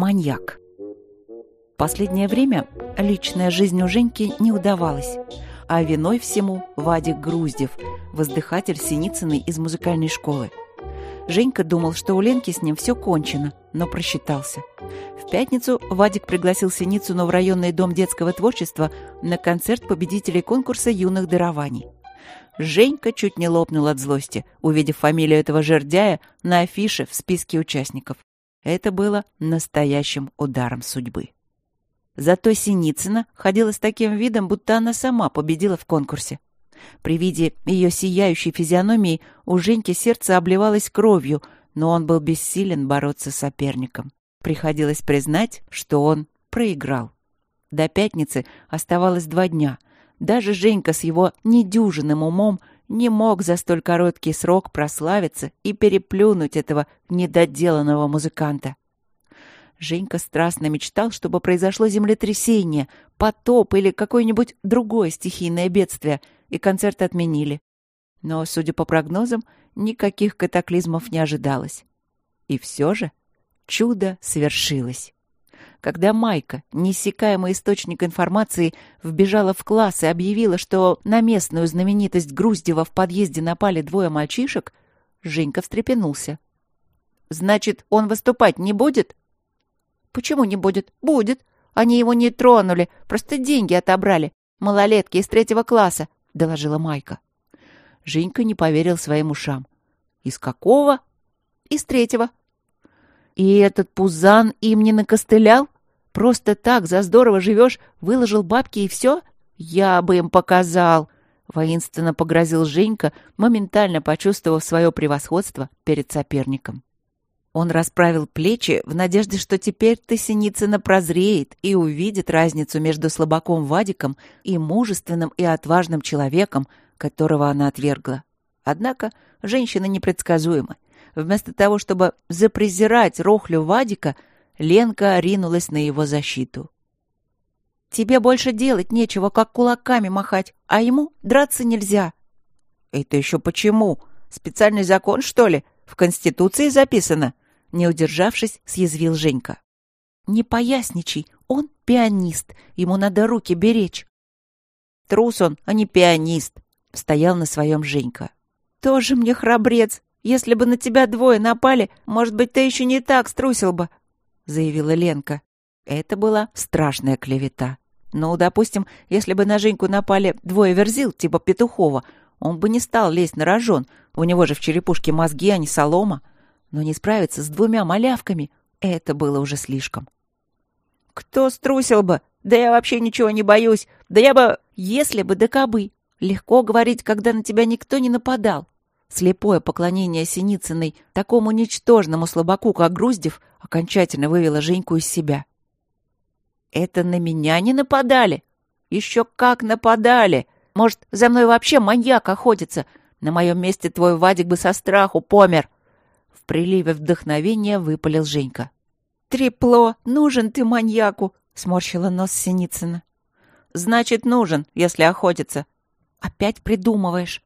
маньяк. Последнее время личная жизнь у Женьки не удавалась, а виной всему Вадик Груздев, воздыхатель Синицыной из музыкальной школы. Женька думал, что у Ленки с ним все кончено, но просчитался. В пятницу Вадик пригласил Синицыну в районный дом детского творчества на концерт победителей конкурса юных дарований. Женька чуть не лопнул от злости, увидев фамилию этого жердяя на афише в списке участников. Это было настоящим ударом судьбы. Зато Синицына ходила с таким видом, будто она сама победила в конкурсе. При виде ее сияющей физиономии у Женьки сердце обливалось кровью, но он был бессилен бороться с соперником. Приходилось признать, что он проиграл. До пятницы оставалось два дня — даже Женька с его недюжинным умом не мог за столь короткий срок прославиться и переплюнуть этого недоделанного музыканта. Женька страстно мечтал, чтобы произошло землетрясение, потоп или какое-нибудь другое стихийное бедствие, и концерт отменили. Но, судя по прогнозам, никаких катаклизмов не ожидалось. И все же чудо свершилось когда Майка, неиссякаемый источник информации, вбежала в класс и объявила, что на местную знаменитость Груздева в подъезде напали двое мальчишек, Женька встрепенулся. «Значит, он выступать не будет?» «Почему не будет? Будет. Они его не тронули, просто деньги отобрали. Малолетки из третьего класса», — доложила Майка. Женька не поверил своим ушам. «Из какого?» «Из третьего», и этот пузан им не накостылял? Просто так, за здорово живешь, выложил бабки и все? Я бы им показал!» Воинственно погрозил Женька, моментально почувствовав свое превосходство перед соперником. Он расправил плечи в надежде, что теперь-то Синицына прозреет и увидит разницу между слабаком Вадиком и мужественным и отважным человеком, которого она отвергла. Однако женщина непредсказуема. Вместо того, чтобы запрезирать Рохлю Вадика, Ленка ринулась на его защиту. «Тебе больше делать нечего, как кулаками махать, а ему драться нельзя». «Это еще почему? Специальный закон, что ли? В Конституции записано?» Не удержавшись, съязвил Женька. «Не поясничай, он пианист, ему надо руки беречь». «Трус он, а не пианист», — стоял на своем Женька. «Тоже мне храбрец, если бы на тебя двое напали, может быть, ты еще не так струсил бы», — заявила Ленка. Это была страшная клевета. Ну, допустим, если бы на Женьку напали двое верзил, типа Петухова, он бы не стал лезть на рожон. У него же в черепушке мозги, а не солома. Но не справиться с двумя малявками — это было уже слишком. «Кто струсил бы? Да я вообще ничего не боюсь. Да я бы... Если бы, да кобы. Легко говорить, когда на тебя никто не нападал. Слепое поклонение Синицыной такому ничтожному слабаку, как Груздев, окончательно вывело Женьку из себя. «Это на меня не нападали? Еще как нападали! Может, за мной вообще маньяк охотится? На моем месте твой Вадик бы со страху помер!» В приливе вдохновения выпалил Женька. «Трепло, нужен ты маньяку!» — сморщила нос Синицына. «Значит, нужен, если охотится. Опять придумываешь.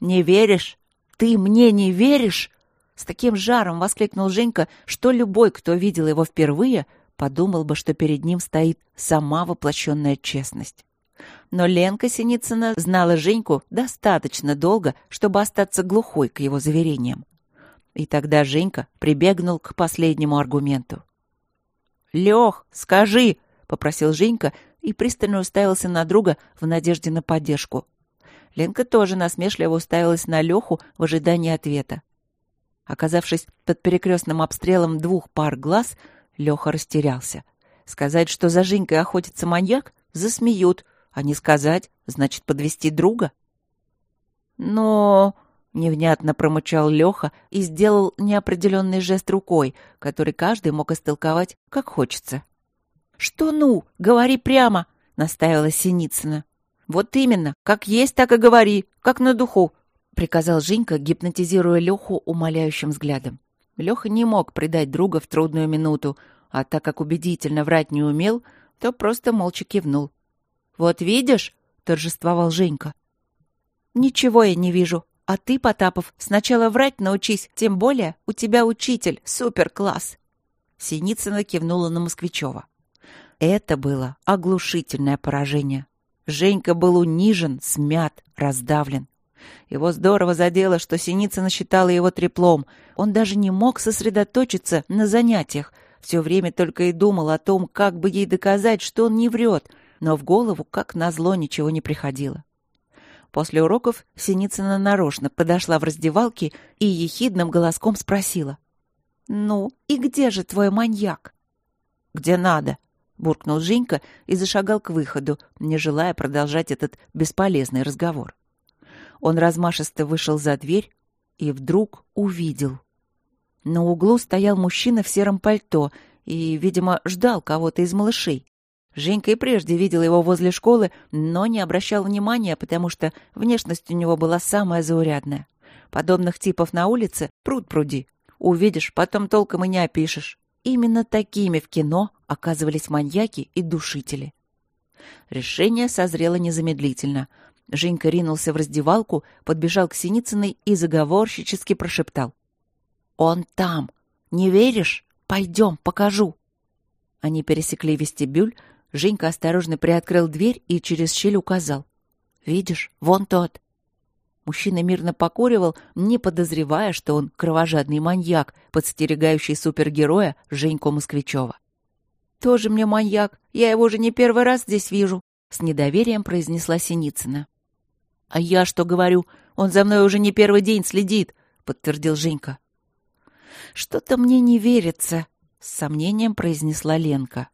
«Не веришь? Ты мне не веришь?» С таким жаром воскликнул Женька, что любой, кто видел его впервые, подумал бы, что перед ним стоит сама воплощенная честность. Но Ленка Синицына знала Женьку достаточно долго, чтобы остаться глухой к его заверениям. И тогда Женька прибегнул к последнему аргументу. «Лех, скажи!» — попросил Женька и пристально уставился на друга в надежде на поддержку. Ленка тоже насмешливо уставилась на Леху в ожидании ответа. Оказавшись под перекрестным обстрелом двух пар глаз, Леха растерялся. Сказать, что за Женькой охотится маньяк, засмеют, а не сказать, значит, подвести друга. Но... Невнятно промычал Леха и сделал неопределенный жест рукой, который каждый мог истолковать, как хочется. «Что ну? Говори прямо!» — настаивала Синицына. «Вот именно, как есть, так и говори, как на духу», — приказал Женька, гипнотизируя Леху умоляющим взглядом. Леха не мог предать друга в трудную минуту, а так как убедительно врать не умел, то просто молча кивнул. «Вот видишь?» — торжествовал Женька. «Ничего я не вижу. А ты, Потапов, сначала врать научись, тем более у тебя учитель, супер-класс». Синицына кивнула на Москвичева. Это было оглушительное поражение. Женька был унижен, смят, раздавлен. Его здорово задело, что Синицына считала его треплом. Он даже не мог сосредоточиться на занятиях. Все время только и думал о том, как бы ей доказать, что он не врет. Но в голову, как назло, ничего не приходило. После уроков Синицына нарочно подошла в раздевалке и ехидным голоском спросила. «Ну, и где же твой маньяк?» «Где надо», — буркнул Женька и зашагал к выходу, не желая продолжать этот бесполезный разговор. Он размашисто вышел за дверь и вдруг увидел. На углу стоял мужчина в сером пальто и, видимо, ждал кого-то из малышей. Женька и прежде видела его возле школы, но не обращал внимания, потому что внешность у него была самая заурядная. Подобных типов на улице пруд пруди. Увидишь, потом толком и не опишешь. Именно такими в кино оказывались маньяки и душители. Решение созрело незамедлительно. Женька ринулся в раздевалку, подбежал к Синицыной и заговорщически прошептал. «Он там! Не веришь? Пойдем, покажу!» Они пересекли вестибюль, Женька осторожно приоткрыл дверь и через щель указал. «Видишь, вон тот». Мужчина мирно покуривал, не подозревая, что он кровожадный маньяк, подстерегающий супергероя Женьку Москвичева. «Тоже мне маньяк. Я его уже не первый раз здесь вижу», — с недоверием произнесла Синицына. «А я что говорю? Он за мной уже не первый день следит», — подтвердил Женька. «Что-то мне не верится», — с сомнением произнесла Ленка.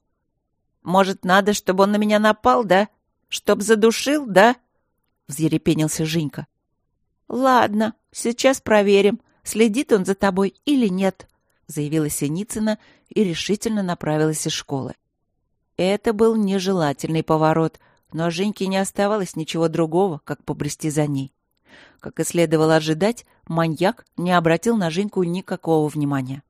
Может, надо, чтобы он на меня напал, да? Чтоб задушил, да?» — взъерепенился Женька. «Ладно, сейчас проверим, следит он за тобой или нет», — заявила Синицына и решительно направилась из школы. Это был нежелательный поворот, но Женьке не оставалось ничего другого, как побрести за ней. Как и следовало ожидать, маньяк не обратил на Женьку никакого внимания.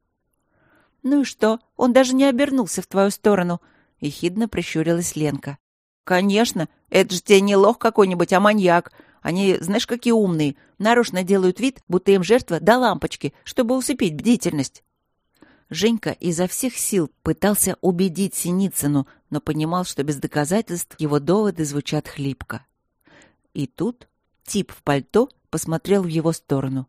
«Ну и что? Он даже не обернулся в твою сторону», — ехидно прищурилась Ленка. «Конечно, это же тебе не лох какой-нибудь, а маньяк. Они, знаешь, какие умные, нарочно делают вид, будто им жертва до лампочки, чтобы усыпить бдительность». Женька изо всех сил пытался убедить Синицыну, но понимал, что без доказательств его доводы звучат хлипко. И тут тип в пальто посмотрел в его сторону.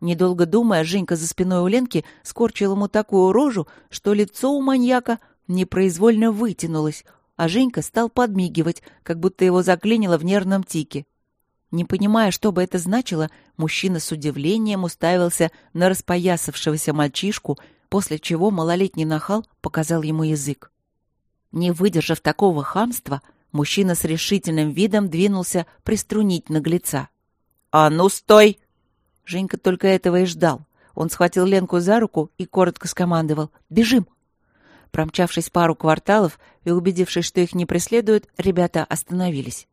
Недолго думая, Женька за спиной у Ленки скорчил ему такую рожу, что лицо у маньяка непроизвольно вытянулось, а Женька стал подмигивать, как будто его заклинило в нервном тике. Не понимая, что бы это значило, мужчина с удивлением уставился на распоясавшегося мальчишку, после чего малолетний нахал показал ему язык. Не выдержав такого хамства, мужчина с решительным видом двинулся приструнить наглеца. «А ну, стой!» Женька только этого и ждал. Он схватил Ленку за руку и коротко скомандовал «Бежим!» Промчавшись пару кварталов и убедившись, что их не преследуют, ребята остановились.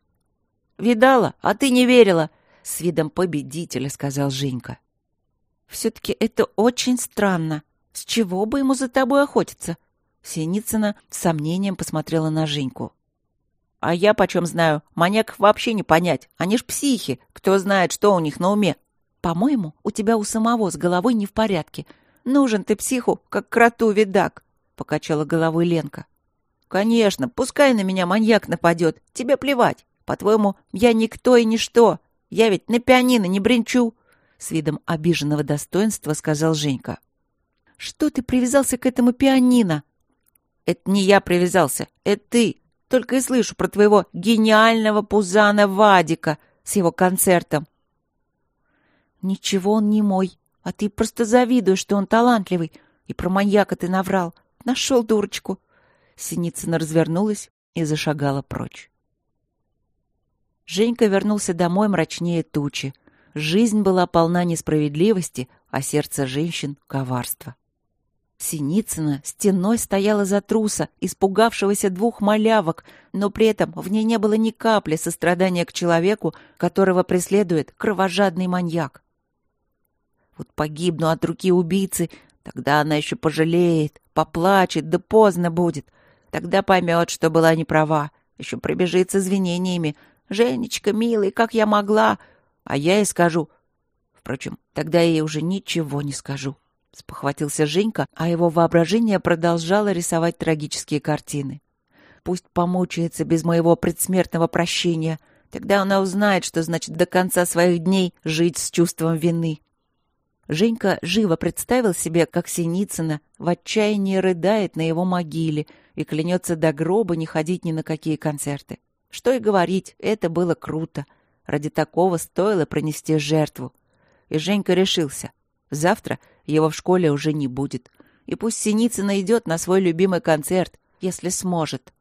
«Видала, а ты не верила!» — с видом победителя сказал Женька. «Все-таки это очень странно. С чего бы ему за тобой охотиться?» Синицына с сомнением посмотрела на Женьку. «А я почем знаю? Маньяков вообще не понять. Они ж психи. Кто знает, что у них на уме?» «По-моему, у тебя у самого с головой не в порядке. Нужен ты психу, как кроту видак покачала головой Ленка. Конечно, пускай на меня маньяк нападет. Тебе плевать. По-твоему, я никто и ничто. Я ведь на пианино не бренчу. С видом обиженного достоинства сказал Женька. Что ты привязался к этому пианино? Это не я привязался, это ты. Только и слышу про твоего гениального пузана Вадика с его концертом. Ничего он не мой, а ты просто завидуешь, что он талантливый, и про маньяка ты наврал. Нашел дурочку. Синицына развернулась и зашагала прочь. Женька вернулся домой мрачнее тучи. Жизнь была полна несправедливости, а сердце женщин — коварства. Синицына стеной стояла за труса, испугавшегося двух малявок, но при этом в ней не было ни капли сострадания к человеку, которого преследует кровожадный маньяк. Вот погибну от руки убийцы, тогда она еще пожалеет, Поплачет, да поздно будет. Тогда поймет, что была не права. Еще пробежит с извинениями. «Женечка, милый, как я могла?» А я ей скажу. Впрочем, тогда я ей уже ничего не скажу. Спохватился Женька, а его воображение продолжало рисовать трагические картины. Пусть помучается без моего предсмертного прощения. Тогда она узнает, что значит до конца своих дней жить с чувством вины. Женька живо представил себе, как Синицына в отчаянии рыдает на его могиле и клянется до гроба не ходить ни на какие концерты. Что и говорить, это было круто. Ради такого стоило пронести жертву. И Женька решился. Завтра его в школе уже не будет. И пусть Синицына идет на свой любимый концерт, если сможет.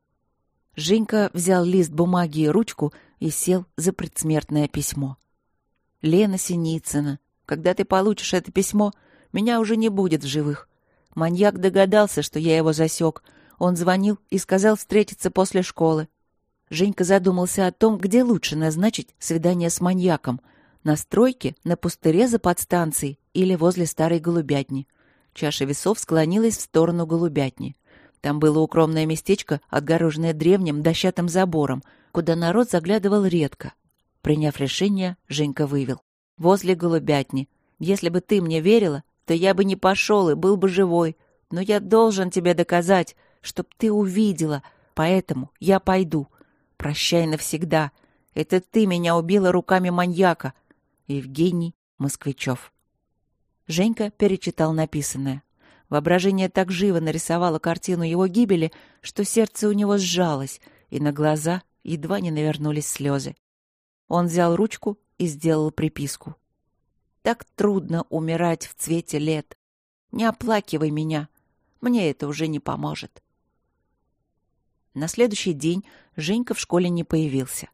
Женька взял лист бумаги и ручку и сел за предсмертное письмо. «Лена Синицына, когда ты получишь это письмо, меня уже не будет в живых. Маньяк догадался, что я его засек. Он звонил и сказал встретиться после школы. Женька задумался о том, где лучше назначить свидание с маньяком. На стройке, на пустыре за подстанцией или возле старой голубятни. Чаша весов склонилась в сторону голубятни. Там было укромное местечко, отгороженное древним дощатым забором, куда народ заглядывал редко. Приняв решение, Женька вывел. «Возле голубятни. Если бы ты мне верила, то я бы не пошел и был бы живой. Но я должен тебе доказать, чтоб ты увидела, поэтому я пойду. Прощай навсегда. Это ты меня убила руками маньяка. Евгений Москвичев. Женька перечитал написанное. Воображение так живо нарисовало картину его гибели, что сердце у него сжалось, и на глаза едва не навернулись слезы. Он взял ручку и сделал приписку. «Так трудно умирать в цвете лет. Не оплакивай меня. Мне это уже не поможет». На следующий день Женька в школе не появился.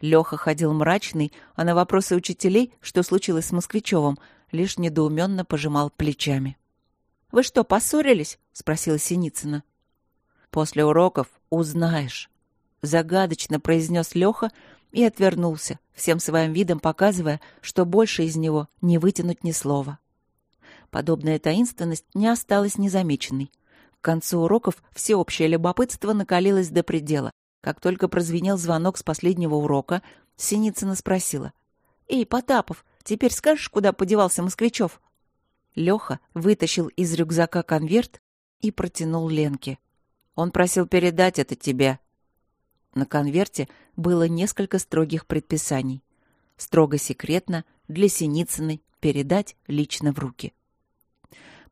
Леха ходил мрачный, а на вопросы учителей, что случилось с Москвичевым, лишь недоуменно пожимал плечами. «Вы что, поссорились?» — спросила Синицына. «После уроков узнаешь», — загадочно произнес Леха и отвернулся, всем своим видом показывая, что больше из него не вытянуть ни слова. Подобная таинственность не осталась незамеченной. К концу уроков всеобщее любопытство накалилось до предела. Как только прозвенел звонок с последнего урока, Синицына спросила. «Эй, Потапов, теперь скажешь, куда подевался Москвичев?» Леха вытащил из рюкзака конверт и протянул Ленке. «Он просил передать это тебе». На конверте было несколько строгих предписаний. Строго секретно, для Синицыной, передать лично в руки.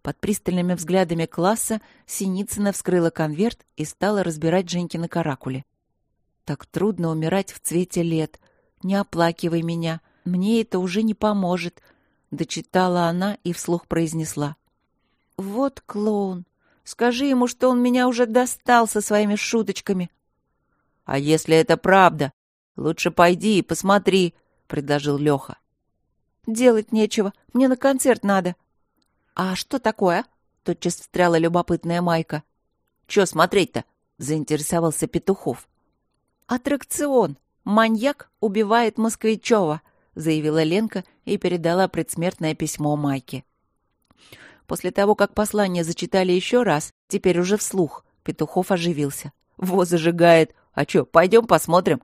Под пристальными взглядами класса Синицына вскрыла конверт и стала разбирать Женькины каракули. «Так трудно умирать в цвете лет. Не оплакивай меня. Мне это уже не поможет», — дочитала она и вслух произнесла. «Вот клоун. Скажи ему, что он меня уже достал со своими шуточками». «А если это правда? Лучше пойди и посмотри», — предложил Леха. «Делать нечего. Мне на концерт надо», «А что такое?» — тотчас встряла любопытная Майка. «Чё смотреть-то?» — заинтересовался Петухов. «Аттракцион! Маньяк убивает Москвичева!» — заявила Ленка и передала предсмертное письмо Майке. После того, как послание зачитали еще раз, теперь уже вслух, Петухов оживился. «Во зажигает! А чё, пойдем посмотрим?»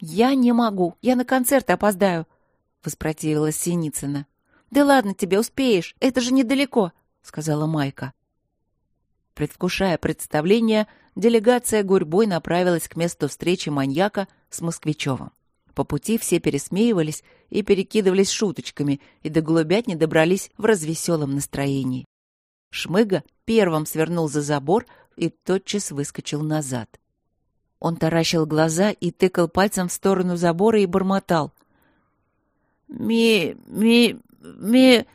«Я не могу, я на концерт опоздаю», — воспротивилась Синицына. «Да ладно тебе, успеешь, это же недалеко», — сказала Майка. Предвкушая представление, делегация гурьбой направилась к месту встречи маньяка с Москвичевым. По пути все пересмеивались и перекидывались шуточками, и до голубятни добрались в развеселом настроении. Шмыга первым свернул за забор и тотчас выскочил назад. Он таращил глаза и тыкал пальцем в сторону забора и бормотал. «Ми... ми... ми...»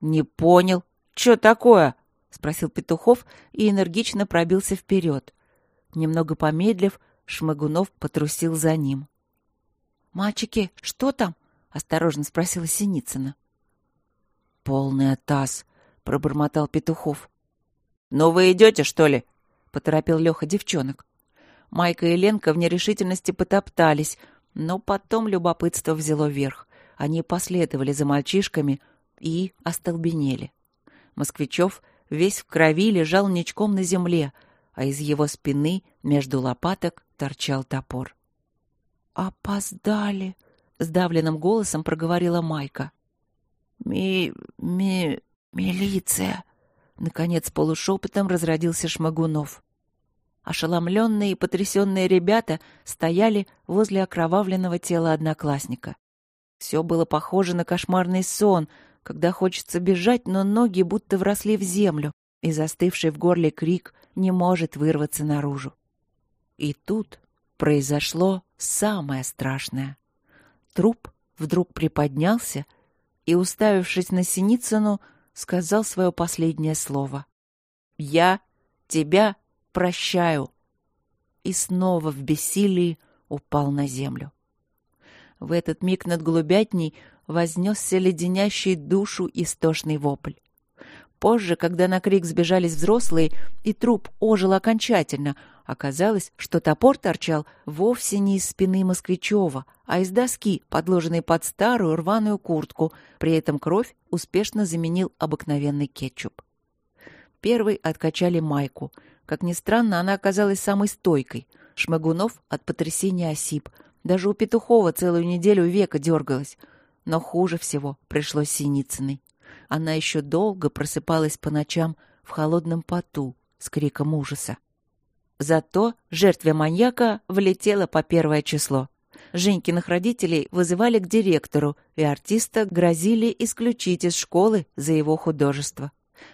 «Не понял. Что такое?» — спросил Петухов и энергично пробился вперед. Немного помедлив, Шмыгунов потрусил за ним. «Мальчики, что там?» — осторожно спросила Синицына. «Полный атас», — пробормотал Петухов. «Ну вы идете, что ли?» — поторопил Леха девчонок. Майка и Ленка в нерешительности потоптались, но потом любопытство взяло верх. Они последовали за мальчишками и остолбенели. Москвичев весь в крови лежал ничком на земле, а из его спины между лопаток торчал топор. «Опоздали!» — сдавленным голосом проговорила Майка. «Ми... ми... «Милиция!» — наконец полушепотом разродился Шмагунов. Ошеломленные и потрясенные ребята стояли возле окровавленного тела одноклассника. Все было похоже на кошмарный сон, когда хочется бежать, но ноги будто вросли в землю, и застывший в горле крик не может вырваться наружу. И тут произошло самое страшное. Труп вдруг приподнялся и, уставившись на Синицыну, сказал свое последнее слово. «Я тебя прощаю!» И снова в бессилии упал на землю. В этот миг над голубятней вознесся леденящий душу истошный вопль. Позже, когда на крик сбежались взрослые, и труп ожил окончательно, оказалось, что топор торчал вовсе не из спины Москвичева, а из доски, подложенной под старую рваную куртку. При этом кровь успешно заменил обыкновенный кетчуп. Первый откачали майку. Как ни странно, она оказалась самой стойкой. Шмагунов от потрясения осип. Даже у Петухова целую неделю века дергалась. Но хуже всего пришлось Синицыной. Она еще долго просыпалась по ночам в холодном поту с криком ужаса. Зато жертве маньяка влетело по первое число. Женькиных родителей вызывали к директору, и артиста грозили исключить из школы за его художество.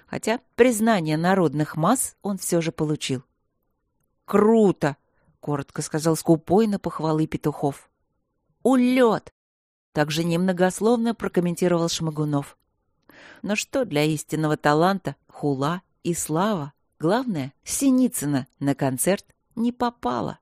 Хотя признание народных масс он все же получил. «Круто!» — коротко сказал скупой на похвалы петухов. «Улет!» — также немногословно прокомментировал Шмагунов. Но что для истинного таланта хула и слава? Главное, Синицына на концерт не попала.